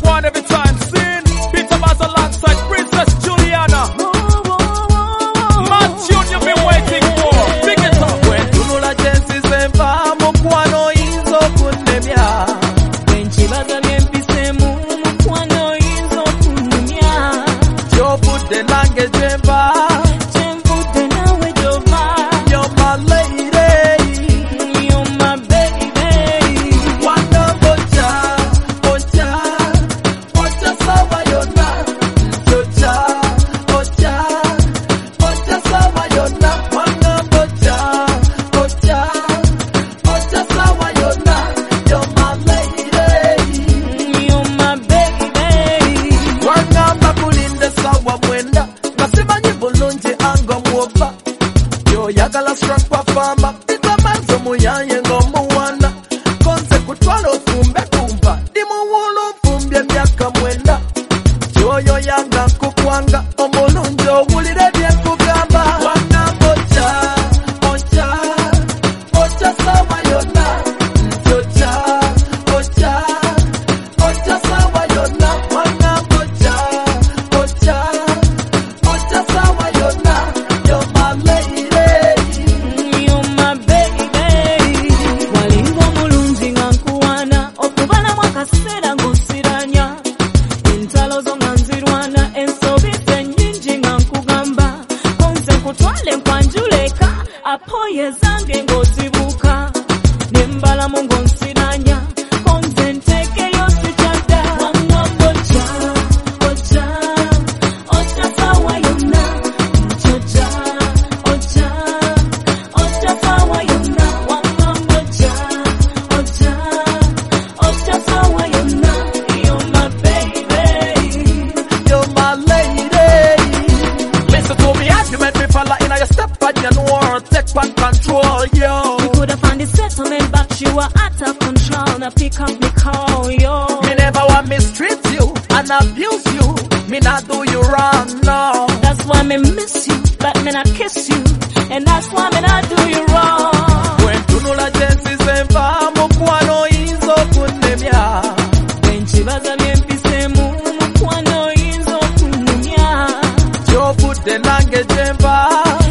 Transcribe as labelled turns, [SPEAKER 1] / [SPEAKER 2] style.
[SPEAKER 1] wanna
[SPEAKER 2] apoye zange ng'ozibuka ne mbalamu ng'onzibuka company call yo. Me never
[SPEAKER 1] want mistreat you and abuse you. Me not do you wrong, no.
[SPEAKER 2] That's why me miss you, but me not kiss you, and that's why me not do you wrong.
[SPEAKER 1] Kwetu nula jesi sempa mukwano hizo kunemia.
[SPEAKER 2] Benchibaza miempise mu mukwano hizo
[SPEAKER 1] the language tenange jemba.